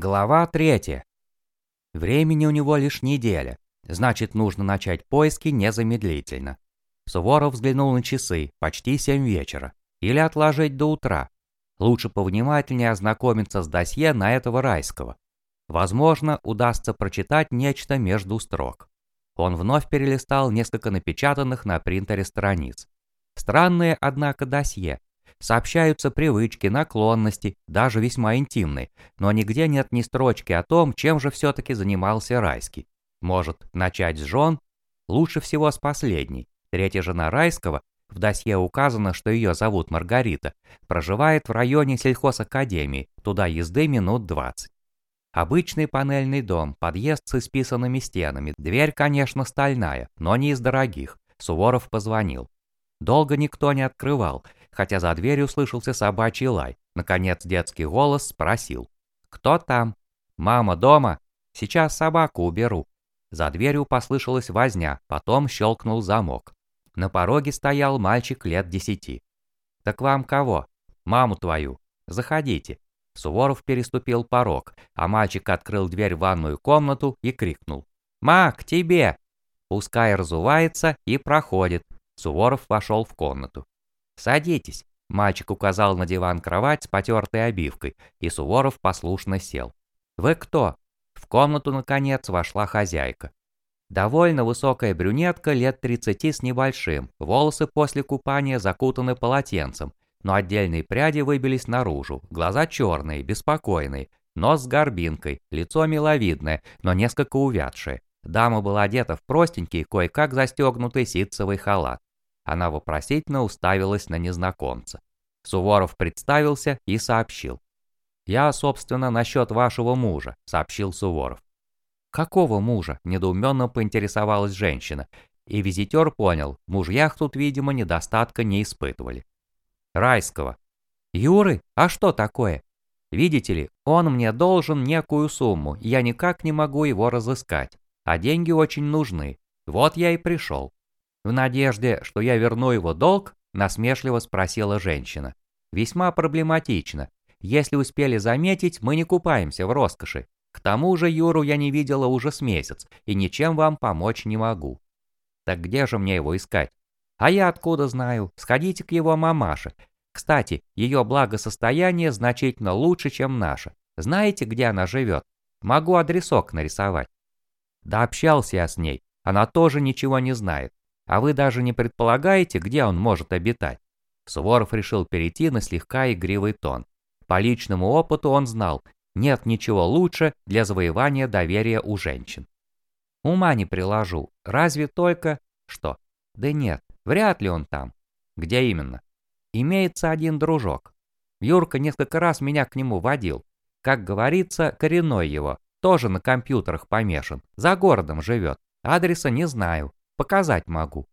Глава третья. Времени у него лишь неделя, значит, нужно начать поиски незамедлительно. Суворов взглянул на часы, почти семь вечера. Или отложить до утра. Лучше повнимательнее ознакомиться с досье на этого райского. Возможно, удастся прочитать нечто между строк. Он вновь перелистал несколько напечатанных на принтере страниц. Странные, однако, досье. Сообщаются привычки, наклонности, даже весьма интимные, но нигде нет ни строчки о том, чем же все-таки занимался Райский. Может, начать с жен? Лучше всего с последней. Третья жена Райского, в досье указано, что ее зовут Маргарита, проживает в районе сельхозакадемии, туда езды минут 20. Обычный панельный дом, подъезд с исписанными стенами, дверь, конечно, стальная, но не из дорогих. Суворов позвонил. Долго никто не открывал, хотя за дверью слышался собачий лай. Наконец детский голос спросил. «Кто там?» «Мама дома?» «Сейчас собаку уберу». За дверью послышалась возня, потом щелкнул замок. На пороге стоял мальчик лет десяти. «Так вам кого?» «Маму твою. Заходите». Суворов переступил порог, а мальчик открыл дверь в ванную комнату и крикнул. «Ма, к тебе!» Пускай разувается и проходит. Суворов вошел в комнату. «Садитесь», — мальчик указал на диван-кровать с потертой обивкой, и Суворов послушно сел. «Вы кто?» В комнату, наконец, вошла хозяйка. Довольно высокая брюнетка лет 30 с небольшим, волосы после купания закутаны полотенцем, но отдельные пряди выбились наружу, глаза черные, беспокойные, нос с горбинкой, лицо миловидное, но несколько увядшее. Дама была одета в простенький, кое-как застегнутый ситцевый халат. Она вопросительно уставилась на незнакомца. Суворов представился и сообщил. «Я, собственно, насчет вашего мужа», — сообщил Суворов. «Какого мужа?» — недоуменно поинтересовалась женщина. И визитер понял, мужьях тут, видимо, недостатка не испытывали. «Райского». «Юры? А что такое?» «Видите ли, он мне должен некую сумму, я никак не могу его разыскать. А деньги очень нужны. Вот я и пришел». В надежде, что я верну его долг, насмешливо спросила женщина. Весьма проблематично. Если успели заметить, мы не купаемся в роскоши. К тому же Юру я не видела уже с месяц, и ничем вам помочь не могу. Так где же мне его искать? А я откуда знаю? Сходите к его мамаше. Кстати, ее благосостояние значительно лучше, чем наше. Знаете, где она живет? Могу адресок нарисовать. Да общался я с ней. Она тоже ничего не знает. А вы даже не предполагаете, где он может обитать? Суворов решил перейти на слегка игривый тон. По личному опыту он знал, нет ничего лучше для завоевания доверия у женщин. Ума не приложу, разве только... Что? Да нет, вряд ли он там. Где именно? Имеется один дружок. Юрка несколько раз меня к нему водил. Как говорится, коренной его, тоже на компьютерах помешан, за городом живет. Адреса не знаю, Показать могу.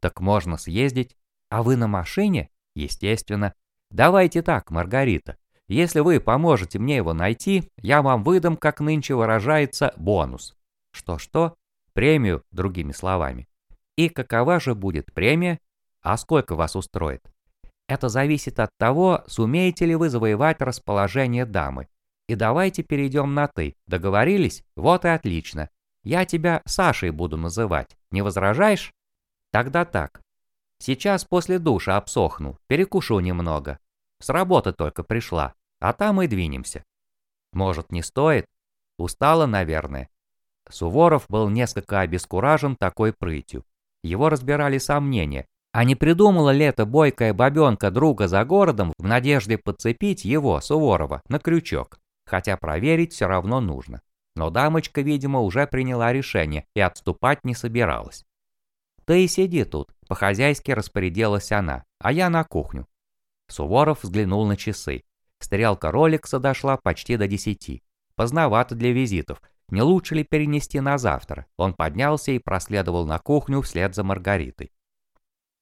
Так можно съездить. А вы на машине? Естественно. Давайте так, Маргарита. Если вы поможете мне его найти, я вам выдам, как нынче выражается, бонус. Что-что? Премию, другими словами. И какова же будет премия? А сколько вас устроит? Это зависит от того, сумеете ли вы завоевать расположение дамы. И давайте перейдем на «ты». Договорились? Вот и отлично. Я тебя Сашей буду называть. Не возражаешь? Тогда так. Сейчас после душа обсохну, перекушу немного. С работы только пришла, а там и двинемся. Может, не стоит? Устала, наверное. Суворов был несколько обескуражен такой прытью. Его разбирали сомнения. А не придумала ли эта бойкая бабенка друга за городом в надежде подцепить его, Суворова, на крючок? Хотя проверить все равно нужно. Но дамочка, видимо, уже приняла решение и отступать не собиралась. «Ты и сиди тут», — по-хозяйски распорядилась она, а я на кухню. Суворов взглянул на часы. Стрелка роликса дошла почти до десяти. Поздновато для визитов. Не лучше ли перенести на завтра? Он поднялся и проследовал на кухню вслед за Маргаритой.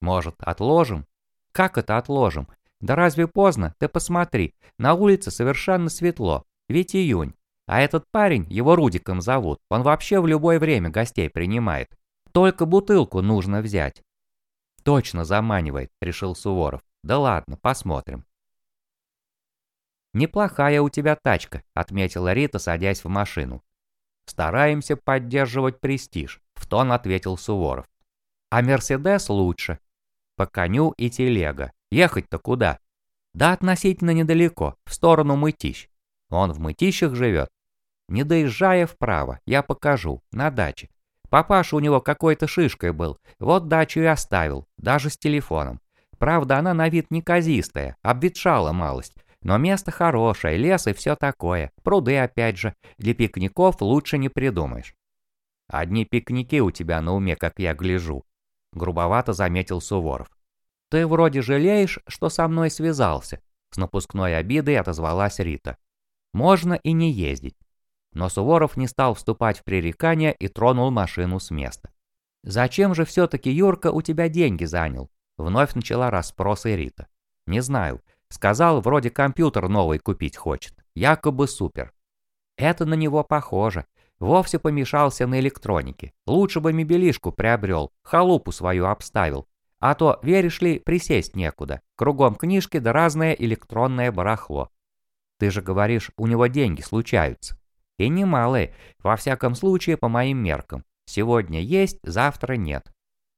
«Может, отложим?» «Как это отложим? Да разве поздно? Ты посмотри, на улице совершенно светло, ведь июнь. А этот парень, его Рудиком зовут, он вообще в любое время гостей принимает. Только бутылку нужно взять. Точно заманивает, решил Суворов. Да ладно, посмотрим. «Неплохая у тебя тачка», — отметила Рита, садясь в машину. «Стараемся поддерживать престиж», — в тон ответил Суворов. «А Мерседес лучше. По коню и телега. Ехать-то куда?» «Да относительно недалеко, в сторону Мытищ. Он в Мытищах живет?» «Не доезжая вправо, я покажу, на даче. Папаша у него какой-то шишкой был, вот дачу и оставил, даже с телефоном. Правда, она на вид неказистая, обветшала малость, но место хорошее, лес и все такое. Пруды опять же. Для пикников лучше не придумаешь. Одни пикники у тебя на уме, как я гляжу. Грубовато заметил Суворов. Ты вроде жалеешь, что со мной связался. С напускной обидой отозвалась Рита. Можно и не ездить. Но Суворов не стал вступать в пререкания и тронул машину с места. «Зачем же все-таки Юрка у тебя деньги занял?» Вновь начала расспросы Рита. «Не знаю. Сказал, вроде компьютер новый купить хочет. Якобы супер. Это на него похоже. Вовсе помешался на электронике. Лучше бы мебелишку приобрел, халупу свою обставил. А то, веришь ли, присесть некуда. Кругом книжки да разное электронное барахло. Ты же говоришь, у него деньги случаются. И немалые, во всяком случае, по моим меркам. Сегодня есть, завтра нет.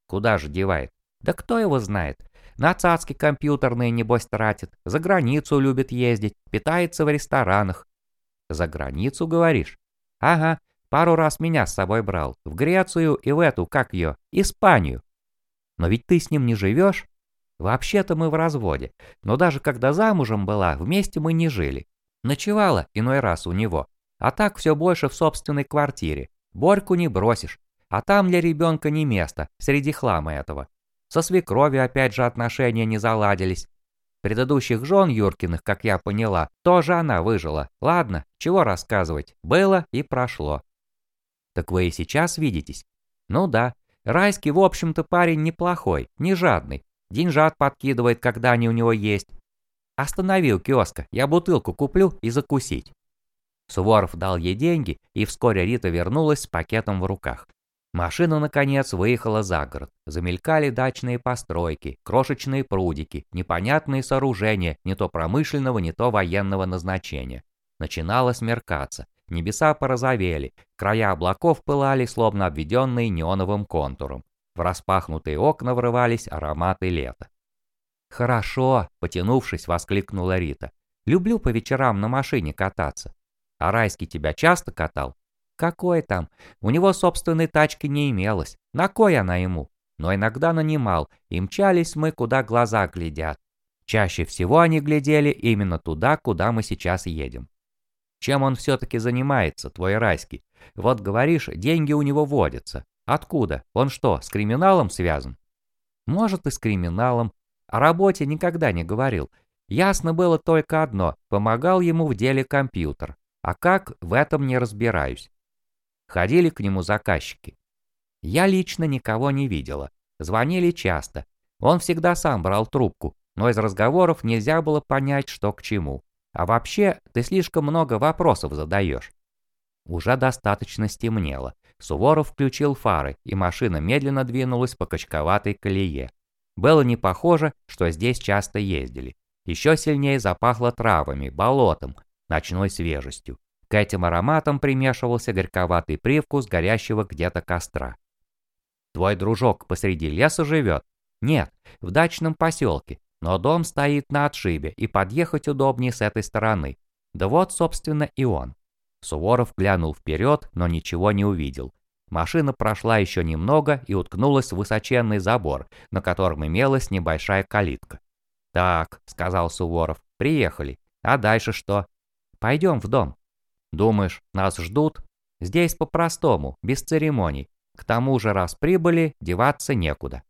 Куда же девает? Да кто его знает? На цацки компьютерные, небось, тратит, за границу любит ездить, питается в ресторанах. За границу, говоришь? Ага, пару раз меня с собой брал, в Грецию и в эту, как ее, Испанию. Но ведь ты с ним не живешь? Вообще-то мы в разводе, но даже когда замужем была, вместе мы не жили. Ночевала иной раз у него, а так все больше в собственной квартире. Борьку не бросишь, а там для ребенка не место, среди хлама этого. Со свекровью опять же отношения не заладились. Предыдущих жен Юркиных, как я поняла, тоже она выжила. Ладно, чего рассказывать, было и прошло. Так вы и сейчас видитесь? Ну да, Райский, в общем-то, парень неплохой, не жадный. Деньжат подкидывает, когда они у него есть. Остановил киоска, я бутылку куплю и закусить. Суворов дал ей деньги, и вскоре Рита вернулась с пакетом в руках. Машина, наконец, выехала за город. Замелькали дачные постройки, крошечные прудики, непонятные сооружения, не то промышленного, не то военного назначения. Начинало смеркаться. Небеса порозовели, края облаков пылали, словно обведенные неоновым контуром. В распахнутые окна врывались ароматы лета. «Хорошо», — потянувшись, воскликнула Рита. «Люблю по вечерам на машине кататься. А Райский тебя часто катал?» Какой там? У него собственной тачки не имелось. На кой она ему? Но иногда нанимал, и мчались мы, куда глаза глядят. Чаще всего они глядели именно туда, куда мы сейчас едем. Чем он все-таки занимается, твой райский? Вот говоришь, деньги у него водятся. Откуда? Он что, с криминалом связан? Может и с криминалом. О работе никогда не говорил. Ясно было только одно, помогал ему в деле компьютер. А как, в этом не разбираюсь. Ходили к нему заказчики. Я лично никого не видела. Звонили часто. Он всегда сам брал трубку, но из разговоров нельзя было понять, что к чему. А вообще, ты слишком много вопросов задаешь. Уже достаточно стемнело. Суворов включил фары, и машина медленно двинулась по качковатой колее. Было не похоже, что здесь часто ездили. Еще сильнее запахло травами, болотом, ночной свежестью. К этим ароматам примешивался горьковатый привкус горящего где-то костра. «Твой дружок посреди леса живет?» «Нет, в дачном поселке, но дом стоит на отшибе, и подъехать удобнее с этой стороны. Да вот, собственно, и он». Суворов глянул вперед, но ничего не увидел. Машина прошла еще немного и уткнулась в высоченный забор, на котором имелась небольшая калитка. «Так», — сказал Суворов, — «приехали. А дальше что?» «Пойдем в дом». Думаешь, нас ждут? Здесь по-простому, без церемоний. К тому же, раз прибыли, деваться некуда.